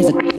is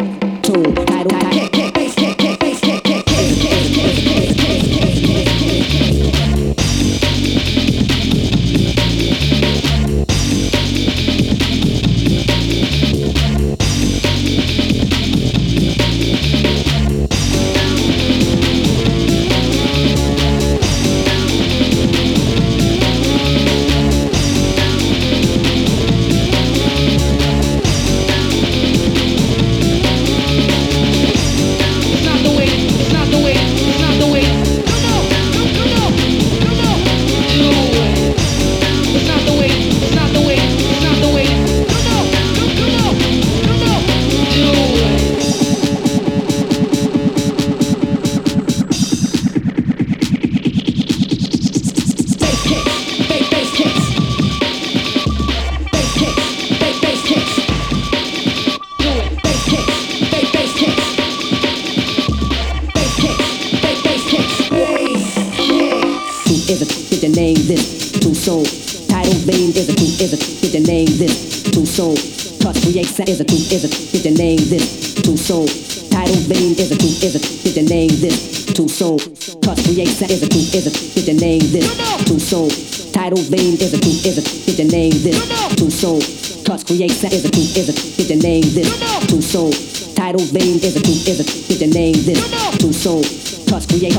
your name this to soul. Title vein is a group is a get your name this too soon. Cause create is a group is a get your name this to soul. Title vein is a too is a get your name this too soon. Cut, create set, is a too is a get your name this too soon. Title vein is a too is a get your name this too soon. Cut, create set, is a too is a get your name this too soon. Title vein is a too is a get your name this too soon when you hear me,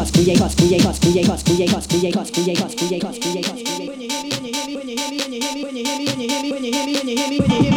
when you hear me, when you hear me, when you hear me, when you hear me, when you hear me,